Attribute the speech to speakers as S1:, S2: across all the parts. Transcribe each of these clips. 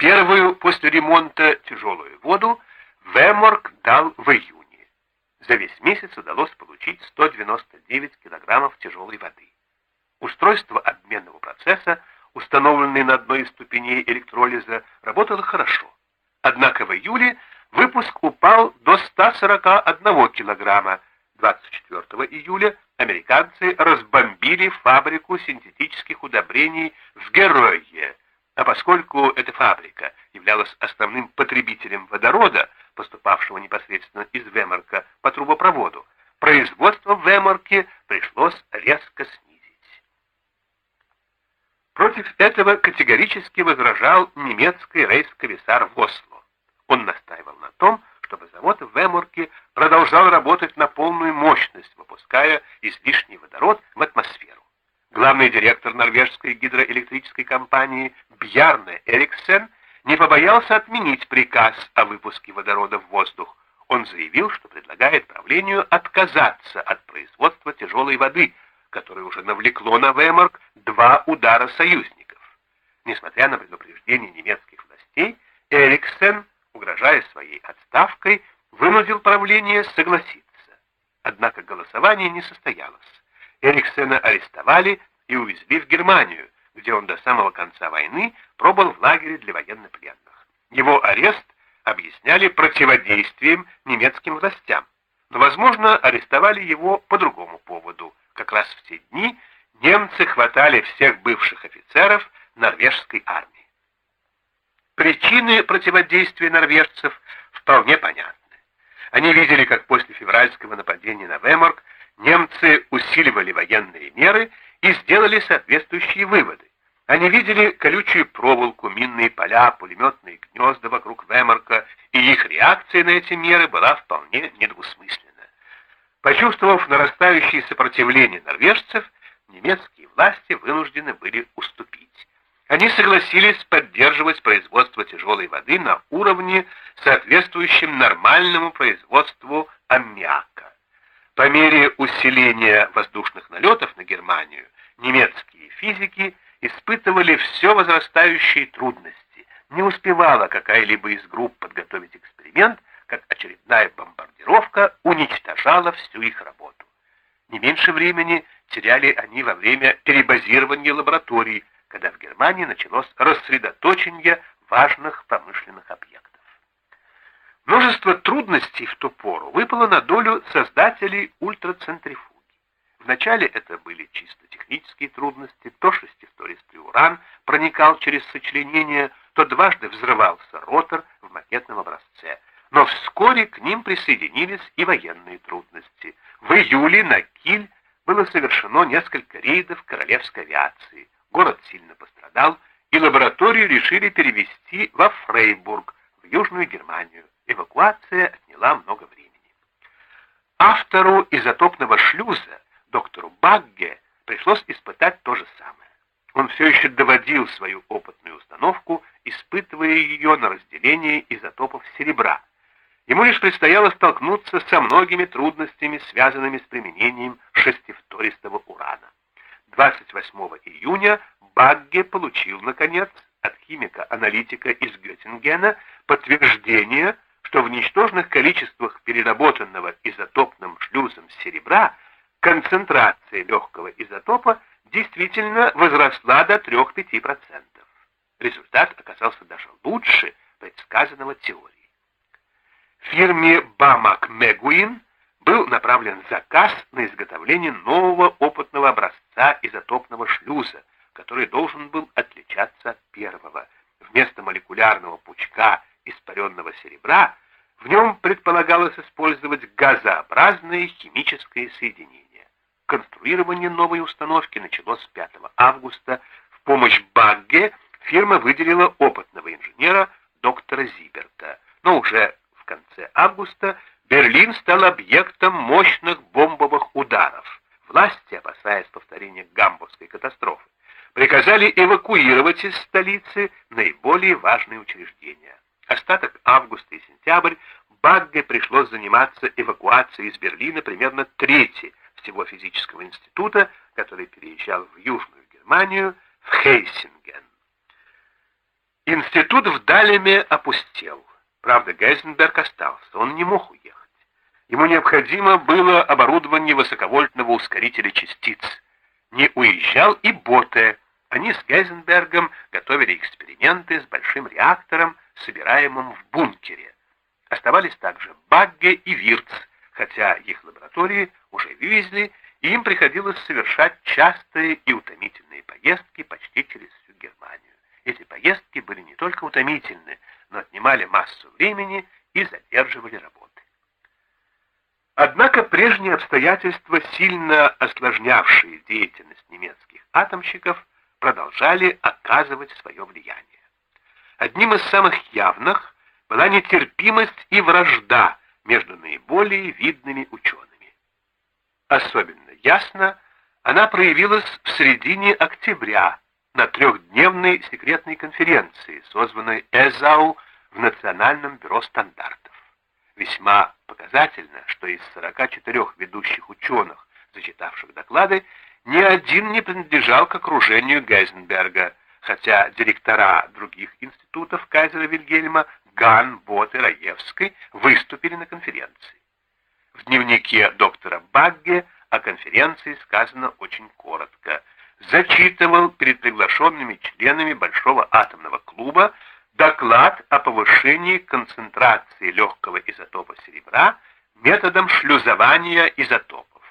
S1: Первую после ремонта тяжелую воду Веморг дал в июне. За весь месяц удалось получить 199 килограммов тяжелой воды. Устройство обменного процесса, установленное на одной из ступеней электролиза, работало хорошо. Однако в июле выпуск упал до 141 килограмма. 24 июля американцы разбомбили фабрику синтетических удобрений в Герое, а поскольку эта фабрика являлась основным потребителем водорода, поступавшего непосредственно из Вемарка по трубопроводу, производство в Вемарке пришлось резко снизить. Против этого категорически возражал немецкий рейс-комиссар в Осло. Он настаивал на том, чтобы завод в Вемурке продолжал работать на полную мощность, выпуская излишний водород в атмосферу. Главный директор норвежской гидроэлектрической компании Бьярне Эриксен не побоялся отменить приказ о выпуске водорода в воздух. Он заявил, что предлагает правлению отказаться от производства тяжелой воды, которое уже навлекло на Веморг два удара союзников. Несмотря на предупреждение немецких властей, Эриксен, угрожая своей отставкой, вынудил правление согласиться. Однако голосование не состоялось. Эриксена арестовали и увезли в Германию, где он до самого конца войны пробыл в лагере для военнопленных. Его арест объясняли противодействием немецким властям, но, возможно, арестовали его по другому поводу. Как раз в те дни немцы хватали всех бывших офицеров норвежской армии. Причины противодействия норвежцев вполне понятны. Они видели, как после февральского нападения на Веморг немцы усиливали военные меры и сделали соответствующие выводы. Они видели колючую проволоку, минные поля, пулеметные гнезда вокруг Веморка, и их реакция на эти меры была вполне недвусмысленна. Почувствовав нарастающее сопротивление норвежцев, немецкие власти вынуждены были уступить. Они согласились поддерживать производство тяжелой воды на уровне, соответствующем нормальному производству аммиака. По мере усиления воздушных налетов на Германию, немецкие физики испытывали все возрастающие трудности. Не успевала какая-либо из групп подготовить эксперимент, как очередная бомбардировка уничтожала всю их работу. Не меньше времени теряли они во время перебазирования лабораторий, когда в Германии началось рассредоточение важных промышленных объектов. Множество трудностей в ту пору выпало на долю создателей ультрацентрифуги. Вначале это были чисто технические трудности, то шестистористый уран проникал через сочленение, то дважды взрывался ротор в макетном образце. Но вскоре к ним присоединились и военные трудности. В июле на Киль было совершено несколько рейдов королевской авиации. Город сильно пострадал, и лабораторию решили перевести во Фрейбург, в Южную Германию. Эвакуация отняла много времени. Автору изотопного шлюза, доктору Багге, пришлось испытать то же самое. Он все еще доводил свою опытную установку, испытывая ее на разделение изотопов серебра. Ему лишь предстояло столкнуться со многими трудностями, связанными с применением шестифтористого урана. 28 июня Багге получил, наконец, от химика-аналитика из Геттингена подтверждение, что в ничтожных количествах переработанного изотопным шлюзом серебра концентрация легкого изотопа действительно возросла до 3-5%. Результат оказался даже лучше предсказанного теории. Фирме Бамак Мегуин был направлен заказ на изготовление нового опытного образца изотопного шлюза, который должен был отличаться от первого. Вместо молекулярного пучка испаренного серебра в нем предполагалось использовать газообразное химическое соединение. Конструирование новой установки началось 5 августа. В помощь Багге фирма выделила опытного инженера доктора Зиберта. Но уже в конце августа Берлин стал объектом мощных бомбовых ударов. Власти, опасаясь повторения гамбургской катастрофы, приказали эвакуировать из столицы наиболее важные учреждения. Остаток августа и сентябрь Багге пришлось заниматься эвакуацией из Берлина примерно трети всего физического института, который переезжал в Южную Германию, в Хейсинген. Институт в Далеме опустел. Правда, Гейзенберг остался, он не мог уехать. Ему необходимо было оборудование высоковольтного ускорителя частиц. Не уезжал и Боте. Они с Гейзенбергом готовили эксперименты с большим реактором, собираемым в бункере. Оставались также Багге и Вирц, хотя их лаборатории уже вывезли, и им приходилось совершать частые и утомительные поездки почти через всю Германию. Эти поездки были не только утомительны, но отнимали массу времени и задерживали работы. Однако прежние обстоятельства, сильно осложнявшие деятельность немецких атомщиков, продолжали оказывать свое влияние. Одним из самых явных была нетерпимость и вражда между наиболее видными учеными. Особенно ясно она проявилась в середине октября на трехдневной секретной конференции, созванной ЭЗАУ в Национальном бюро стандартов. Весьма показательно, что из 44 ведущих ученых, зачитавших доклады, ни один не принадлежал к окружению Гейзенберга, хотя директора других институтов Кайзера Вильгельма, Ган, Бот и Раевской выступили на конференции. В дневнике доктора Багге о конференции сказано очень коротко. Зачитывал перед приглашенными членами Большого атомного клуба доклад о повышении концентрации легкого изотопа серебра методом шлюзования изотопов.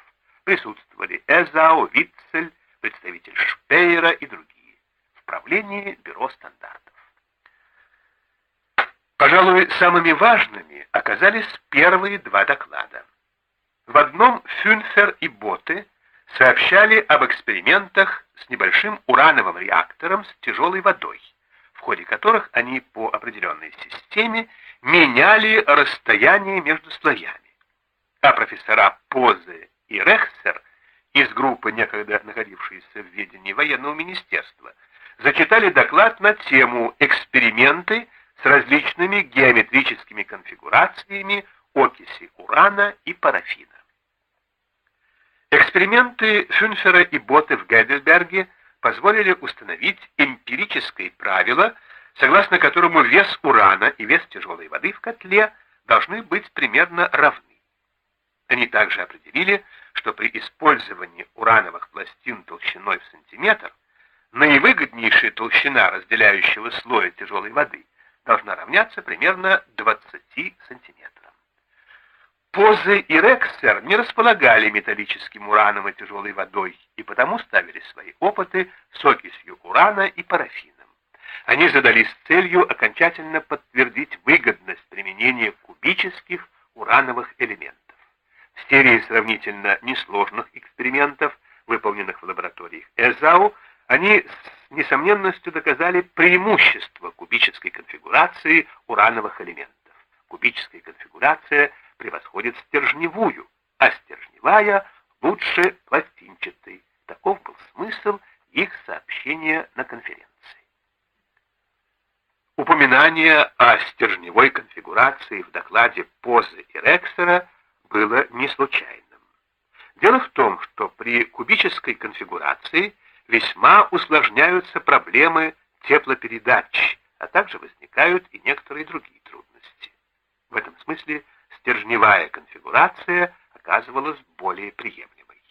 S1: Присутствовали Эзао, Витцель, представитель Шпейера и другие. В правлении Бюро стандартов. Пожалуй, самыми важными оказались первые два доклада. В одном Фюнфер и Боты сообщали об экспериментах с небольшим урановым реактором с тяжелой водой в ходе которых они по определенной системе меняли расстояние между слоями. А профессора Позе и Рехсер из группы, некогда находившейся в ведении военного министерства, зачитали доклад на тему «Эксперименты с различными геометрическими конфигурациями окиси урана и парафина». Эксперименты Фюнфера и Боте в Гейдельберге – позволили установить эмпирическое правило, согласно которому вес урана и вес тяжелой воды в котле должны быть примерно равны. Они также определили, что при использовании урановых пластин толщиной в сантиметр наивыгоднейшая толщина разделяющего слоя тяжелой воды должна равняться примерно 20 сантиметрам. Позы и Рексер не располагали металлическим ураном и тяжелой водой, и потому ставили свои опыты с окисью урана и парафином. Они задались целью окончательно подтвердить выгодность применения кубических урановых элементов. В серии сравнительно несложных экспериментов, выполненных в лабораториях ЭЗАУ, они с несомненностью доказали преимущество кубической конфигурации урановых элементов. Кубическая конфигурация – превосходит стержневую, а стержневая лучше пластинчатой. Таков был смысл их сообщения на конференции. Упоминание о стержневой конфигурации в докладе Позы и Рексера было не случайным. Дело в том, что при кубической конфигурации весьма усложняются проблемы теплопередач, а также возникают и некоторые другие трудности. В этом смысле стержневая конфигурация оказывалась более приемлемой.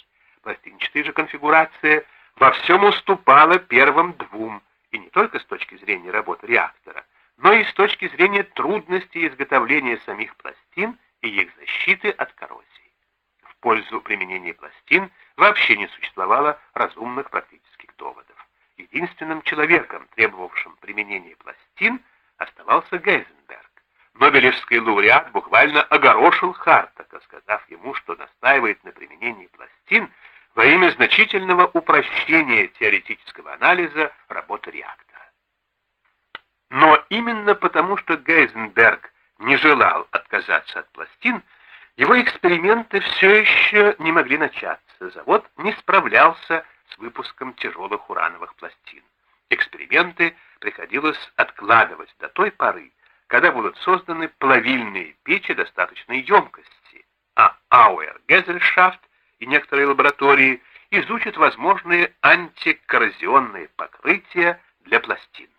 S1: Пластинчатая же конфигурация во всем уступала первым двум, и не только с точки зрения работы реактора, но и с точки зрения трудности изготовления самих пластин и их защиты от коррозии. В пользу применения пластин вообще не существовало разумных практических доводов. Единственным человеком, требовавшим применения пластин, оставался Гейзенберг. Нобелевский лауреат буквально огорошил Хартака, сказав ему, что настаивает на применении пластин во имя значительного упрощения теоретического анализа работы реактора. Но именно потому, что Гейзенберг не желал отказаться от пластин, его эксперименты все еще не могли начаться. Завод не справлялся с выпуском тяжелых урановых пластин. Эксперименты приходилось откладывать до той поры, когда будут созданы плавильные печи достаточной емкости, а Ауэр Гезельшафт и некоторые лаборатории изучат возможные антикоррозионные покрытия для пластин.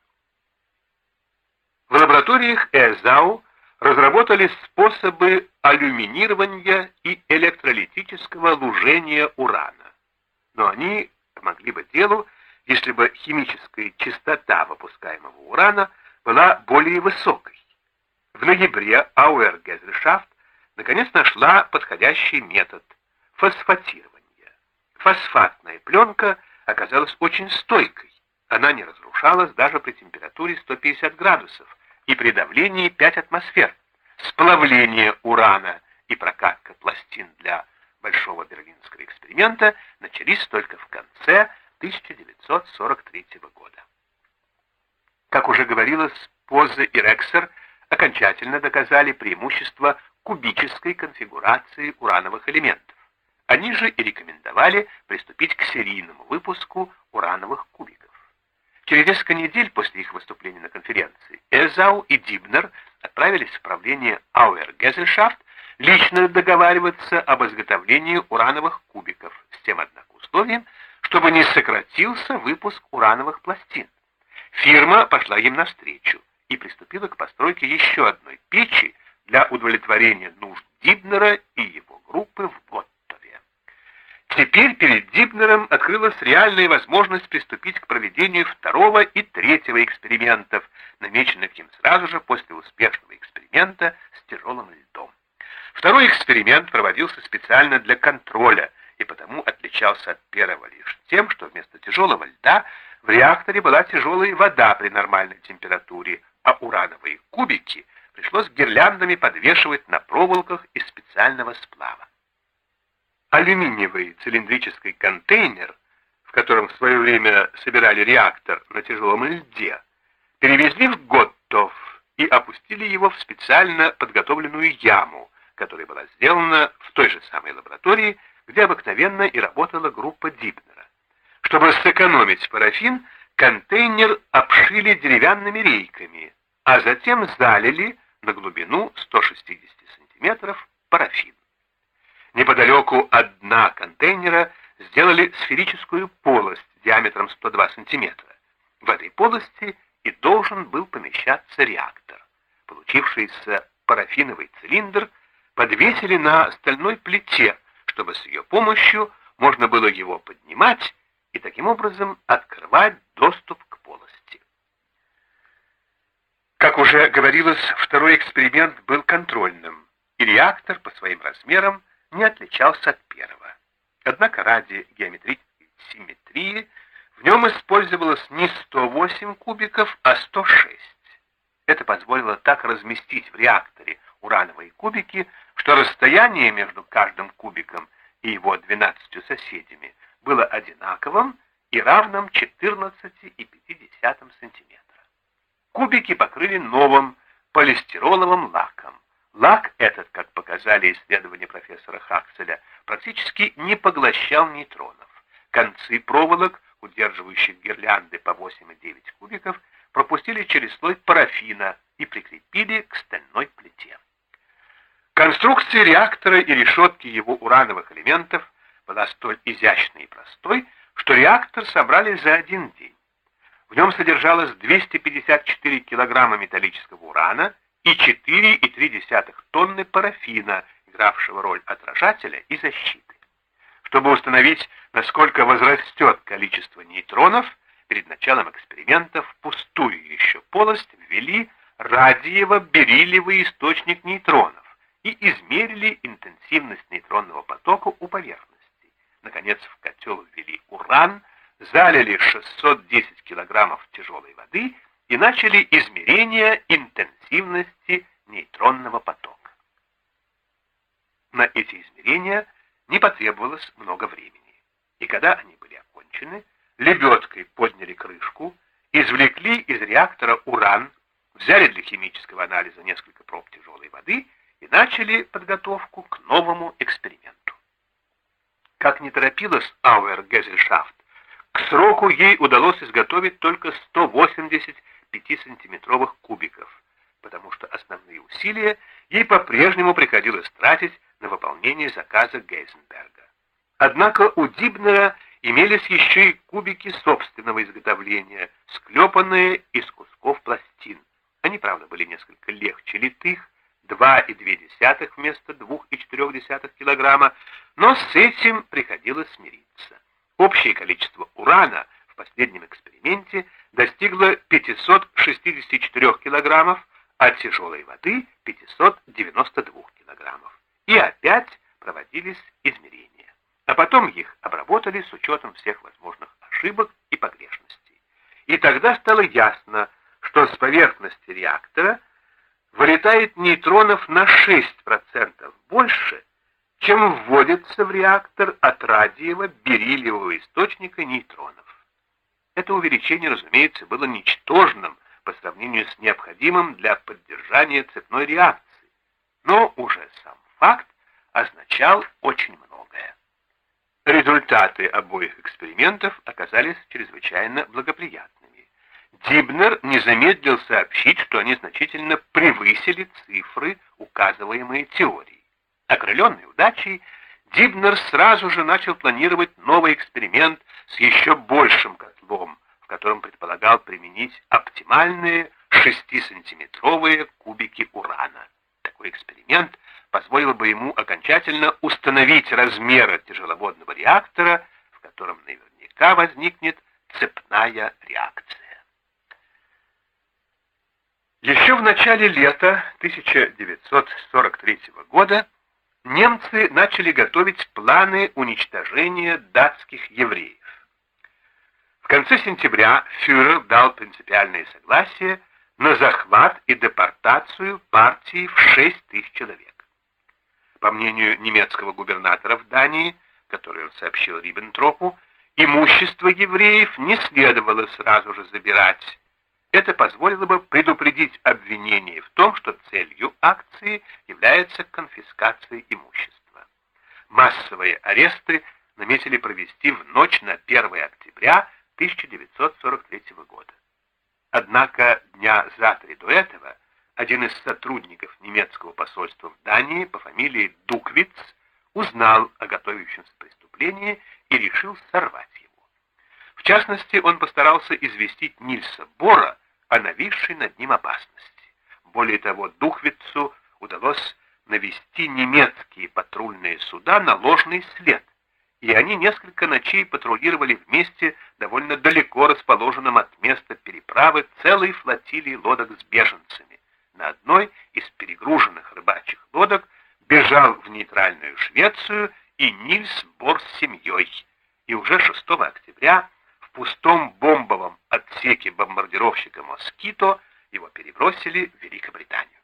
S1: лабораториях Эзау разработали способы алюминирования и электролитического лужения урана. Но они помогли бы делу, если бы химическая частота выпускаемого урана была более высокой. В ноябре Ауэр Гезельшафт наконец нашла подходящий метод фосфатирования. Фосфатная пленка оказалась очень стойкой. Она не разрушалась даже при температуре 150 градусов и при давлении 5 атмосфер. Сплавление урана и прокатка пластин для Большого Берлинского эксперимента начались только в конце 1943 года. Как уже говорилось, Позе и Рексер окончательно доказали преимущество кубической конфигурации урановых элементов. Они же и рекомендовали приступить к серийному выпуску урановых кубиков. Через несколько недель после их выступления на конференции Эзау и Дибнер отправились в правление Ауэр Гезельшафт лично договариваться об изготовлении урановых кубиков с тем, однако, условием, чтобы не сократился выпуск урановых пластин. Фирма пошла им навстречу и приступила к постройке еще одной печи для удовлетворения нужд Дибнера и его группы в год. Теперь перед Дибнером открылась реальная возможность приступить к проведению второго и третьего экспериментов, намеченных им сразу же после успешного эксперимента с тяжелым льдом. Второй эксперимент проводился специально для контроля и потому отличался от первого лишь тем, что вместо тяжелого льда в реакторе была тяжелая вода при нормальной температуре, а урановые кубики пришлось гирляндами подвешивать на проволоках из специального сплава. Алюминиевый цилиндрический контейнер, в котором в свое время собирали реактор на тяжелом льде, перевезли в Готтов и опустили его в специально подготовленную яму, которая была сделана в той же самой лаборатории, где обыкновенно и работала группа Дибнера. Чтобы сэкономить парафин, контейнер обшили деревянными рейками, а затем залили на глубину 160 сантиметров парафин. Неподалеку от дна контейнера сделали сферическую полость диаметром 102 сантиметра. В этой полости и должен был помещаться реактор. Получившийся парафиновый цилиндр подвесили на стальной плите, чтобы с ее помощью можно было его поднимать и таким образом открывать доступ к полости. Как уже говорилось, второй эксперимент был контрольным, и реактор по своим размерам не отличался от первого. Однако ради геометрической симметрии в нем использовалось не 108 кубиков, а 106. Это позволило так разместить в реакторе урановые кубики, что расстояние между каждым кубиком и его 12 соседями было одинаковым и равным 14,5 см. Кубики покрыли новым полистироловым лаком. Лак этот, как показали исследования профессора Хакселя, практически не поглощал нейтронов. Концы проволок, удерживающих гирлянды по 8,9 кубиков, пропустили через слой парафина и прикрепили к стальной плите. Конструкция реактора и решетки его урановых элементов была столь изящной и простой, что реактор собрали за один день. В нем содержалось 254 килограмма металлического урана и 4,3 тонны парафина, игравшего роль отражателя и защиты. Чтобы установить, насколько возрастет количество нейтронов, перед началом эксперимента в пустую еще полость ввели радиево-бериллиевый источник нейтронов и измерили интенсивность нейтронного потока у поверхности. Наконец, в котел ввели уран, залили 610 килограммов тяжелой воды и начали измерение интенсивности нейтронного потока. На эти измерения не потребовалось много времени, и когда они были окончены, лебедкой подняли крышку, извлекли из реактора уран, взяли для химического анализа несколько проб тяжелой воды начали подготовку к новому эксперименту. Как не торопилась Ауэр Гезельшафт, к сроку ей удалось изготовить только 180 5-сантиметровых кубиков, потому что основные усилия ей по-прежнему приходилось тратить на выполнение заказа Гейзенберга. Однако у Дибнера имелись еще и кубики собственного изготовления, склепанные из кусков пластин, Они, правда, были несколько легче литых, 2,2 вместо 2,4 килограмма, но с этим приходилось смириться. Общее количество урана в последнем эксперименте достигло 564 килограммов, а тяжелой воды 592 килограммов. И опять проводились измерения. А потом их обработали с учетом всех возможных ошибок и погрешностей. И тогда стало ясно, что с поверхности реактора вылетает нейтронов на 6% больше, чем вводится в реактор от радиево-бериллиевого источника нейтронов. Это увеличение, разумеется, было ничтожным по сравнению с необходимым для поддержания цепной реакции, но уже сам факт означал очень многое. Результаты обоих экспериментов оказались чрезвычайно благоприятными. Дибнер не замедлил сообщить, что они значительно превысили цифры, указываемые теорией. Окрыленный удачей, Дибнер сразу же начал планировать новый эксперимент с еще большим котлом, в котором предполагал применить оптимальные 6-сантиметровые кубики урана. Такой эксперимент позволило бы ему окончательно установить размеры тяжеловодного реактора, в котором наверняка возникнет цепная реакция. Еще в начале лета 1943 года немцы начали готовить планы уничтожения датских евреев. В конце сентября фюрер дал принципиальное согласие на захват и депортацию партии в 6 тысяч человек. По мнению немецкого губернатора в Дании, который он сообщил Риббентропу, имущество евреев не следовало сразу же забирать. Это позволило бы предупредить обвинение в том, что целью акции является конфискация имущества. Массовые аресты наметили провести в ночь на 1 октября 1943 года. Однако дня за три до этого один из сотрудников немецкого посольства в Дании по фамилии Дуквиц узнал о готовящемся преступлении и решил сорвать его. В частности, он постарался известить Нильса Бора о нависшей над ним опасности. Более того, Духвицу удалось навести немецкие патрульные суда на ложный след, и они несколько ночей патрулировали вместе довольно далеко расположенным от места переправы целой флотилии лодок с беженцами на одной из перегруженных рыбачьих лодок бежал в нейтральную Швецию и Нильс Бор с семьей. И уже 6 октября пустом бомбовом отсеке бомбардировщика «Москито» его перебросили в Великобританию.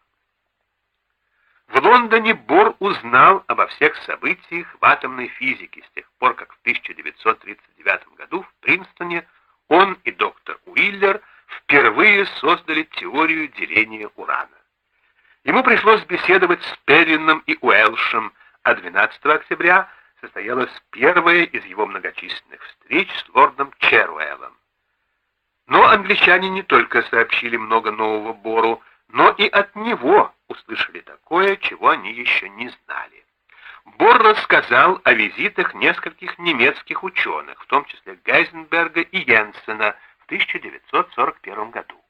S1: В Лондоне Бор узнал обо всех событиях в атомной физике с тех пор, как в 1939 году в Принстоне он и доктор Уиллер – впервые создали теорию деления урана. Ему пришлось беседовать с Перрином и Уэлшем, а 12 октября состоялась первая из его многочисленных встреч с лордом Черуэллом. Но англичане не только сообщили много нового Бору, но и от него услышали такое, чего они еще не знали. Бор рассказал о визитах нескольких немецких ученых, в том числе Гейзенберга и Йенсена, в 1941 году.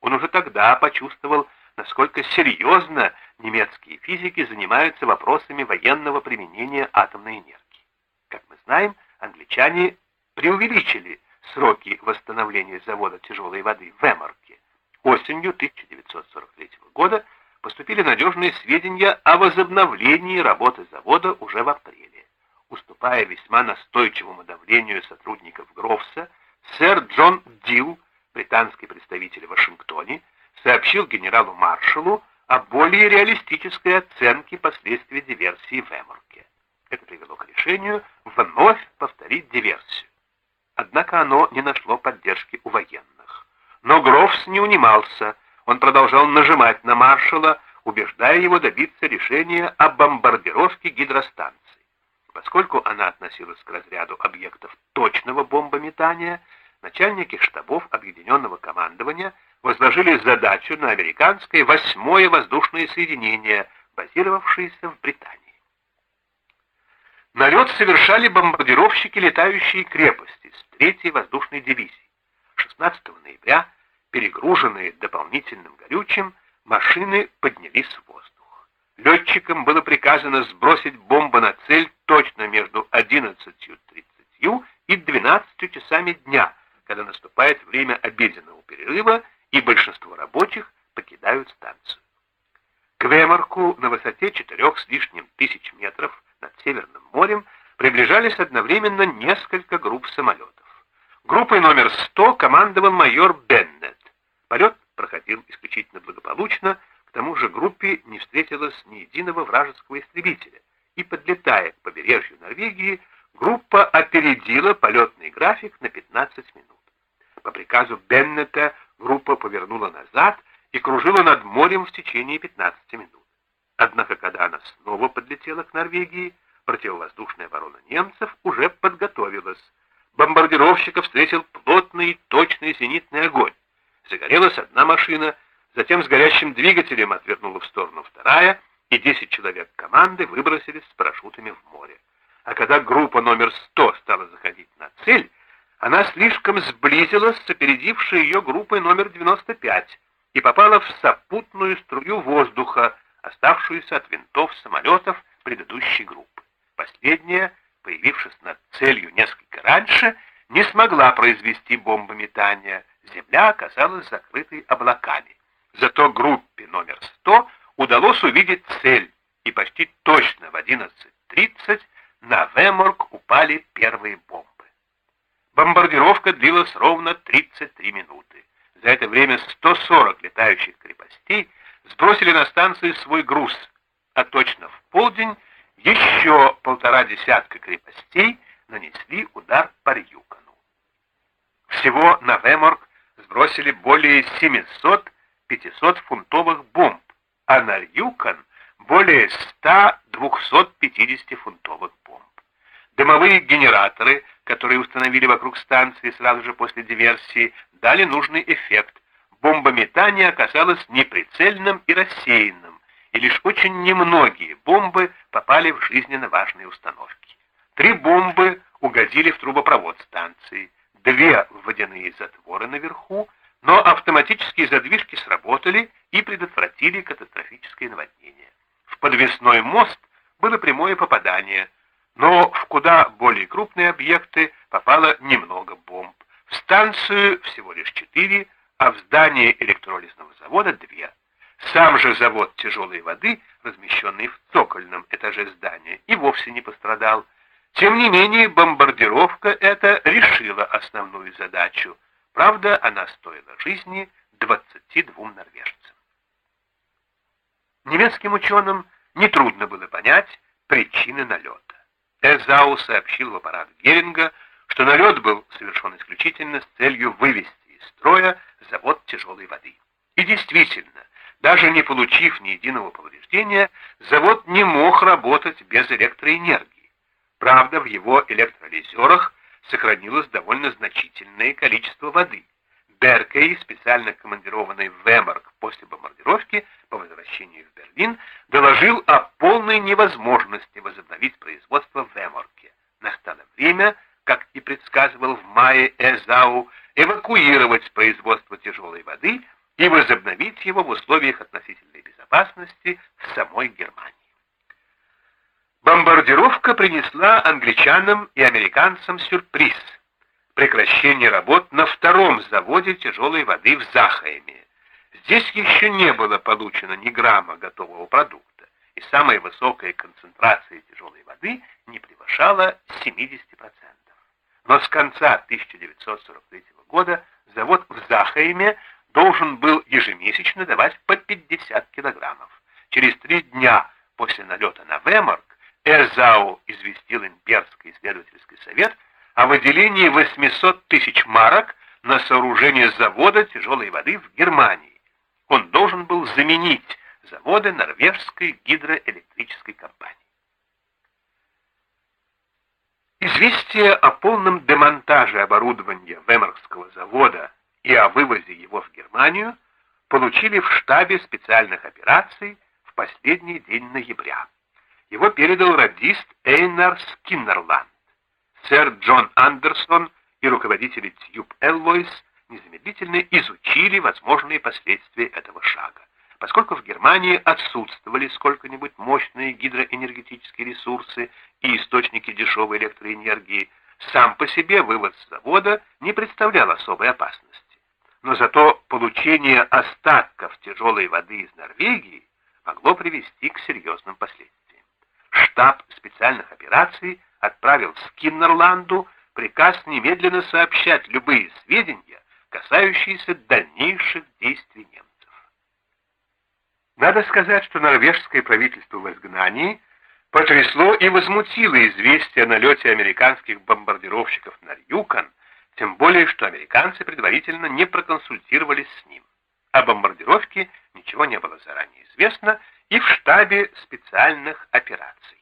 S1: Он уже тогда почувствовал, насколько серьезно немецкие физики занимаются вопросами военного применения атомной энергии. Как мы знаем, англичане преувеличили сроки восстановления завода тяжелой воды в Эморке. Осенью 1943 года поступили надежные сведения о возобновлении работы завода уже в апреле. Уступая весьма настойчивому давлению сотрудников Грофса, Сэр Джон Дил, британский представитель в Вашингтоне, сообщил генералу-маршалу о более реалистической оценке последствий диверсии в Эморке. Это привело к решению вновь повторить диверсию. Однако оно не нашло поддержки у военных. Но Грофс не унимался, он продолжал нажимать на маршала, убеждая его добиться решения о бомбардировке гидростанции. Поскольку она относилась к разряду объектов точного бомбометания, начальники штабов Объединенного командования возложили задачу на американское восьмое воздушное соединение, базировавшееся в Британии. Налет совершали бомбардировщики летающей крепости с 3-й воздушной дивизии. 16 ноября перегруженные дополнительным горючим, машины поднялись в воздух. Летчикам было приказано сбросить бомбу на цель точно между 11.30 и 12 часами дня, когда наступает время обеденного перерыва, и большинство рабочих покидают станцию. К Вемарку на высоте четырех с лишним тысяч метров над Северным морем приближались одновременно несколько групп самолетов. Группой номер 100 командовал майор Беннет. Полет проходил исключительно благополучно, к тому же группе не встретилось ни единого вражеского истребителя, и, подлетая к побережью Норвегии, группа опередила полетный график на 15 минут. По приказу Беннета группа повернула назад и кружила над морем в течение 15 минут. Однако, когда она снова подлетела к Норвегии, противовоздушная оборона немцев уже подготовилась. Бомбардировщиков встретил плотный точный зенитный огонь. Загорелась одна машина, затем с горящим двигателем отвернула в сторону вторая, и 10 человек команды выбросились с парашютами в море. А когда группа номер 100 стала заходить на цель, она слишком сблизилась с опередившей ее группой номер 95 и попала в сопутную струю воздуха, оставшуюся от винтов самолетов предыдущей группы. Последняя, появившись над целью несколько раньше, не смогла произвести бомбометания. Земля оказалась закрытой облаками. Зато группе номер 100 удалось увидеть цель, и почти точно в 11.30 на Веморг упали первые бомбы. Бомбардировка длилась ровно 33 минуты. За это время 140 летающих крепостей сбросили на станцию свой груз, а точно в полдень еще полтора десятка крепостей нанесли удар по Рюкану. Всего на Веморг сбросили более 700 500-фунтовых бомб, а на Рюкан более 100 250-фунтовых бомб. Дымовые генераторы, которые установили вокруг станции сразу же после диверсии, дали нужный эффект. Бомбометание оказалось неприцельным и рассеянным, и лишь очень немногие бомбы попали в жизненно важные установки. Три бомбы угодили в трубопровод станции, две в водяные затворы наверху, но автоматические задвижки сработали и предотвратили катастрофическое наводнение. В подвесной мост было прямое попадание – но в куда более крупные объекты попало немного бомб. В станцию всего лишь четыре, а в здание электролизного завода две. Сам же завод тяжелой воды, размещенный в цокольном этаже здания, и вовсе не пострадал. Тем не менее, бомбардировка эта решила основную задачу. Правда, она стоила жизни 22 норвежцам. Немецким ученым нетрудно было понять причины налета. Эзау сообщил в аппарат Геринга, что налет был совершен исключительно с целью вывести из строя завод тяжелой воды. И действительно, даже не получив ни единого повреждения, завод не мог работать без электроэнергии. Правда, в его электролизерах сохранилось довольно значительное количество воды. Беркей, специально командированный в Вемарк после бомбардировки, по возвращении в Берлин, доложил о полной невозможности возобновить производство в Веморке. Настало время, как и предсказывал в мае Эзау, эвакуировать производство тяжелой воды и возобновить его в условиях относительной безопасности в самой Германии. Бомбардировка принесла англичанам и американцам сюрприз – прекращение работ на втором заводе тяжелой воды в Захайме. Здесь еще не было получено ни грамма готового продукта, и самая высокая концентрация тяжелой воды не превышала 70%. Но с конца 1943 года завод в Захайме должен был ежемесячно давать по 50 килограммов. Через три дня после налета на Вемарк Эрзау известил имперский исследовательский совет о выделении 800 тысяч марок на сооружение завода тяжелой воды в Германии он должен был заменить заводы норвежской гидроэлектрической компании. Известие о полном демонтаже оборудования Вемерского завода и о вывозе его в Германию получили в штабе специальных операций в последний день ноября. Его передал радист Эйнар Скиннерланд. Сэр Джон Андерсон и руководители Тьюб Эллойс незамедлительно изучили возможные последствия этого шага. Поскольку в Германии отсутствовали сколько-нибудь мощные гидроэнергетические ресурсы и источники дешевой электроэнергии, сам по себе вывод с завода не представлял особой опасности. Но зато получение остатков тяжелой воды из Норвегии могло привести к серьезным последствиям. Штаб специальных операций отправил Скиннерланду приказ немедленно сообщать любые сведения, касающиеся дальнейших действий немцев. Надо сказать, что норвежское правительство в изгнании потрясло и возмутило известие о налете американских бомбардировщиков на Рюкон, тем более, что американцы предварительно не проконсультировались с ним. О бомбардировке ничего не было заранее известно и в штабе специальных операций.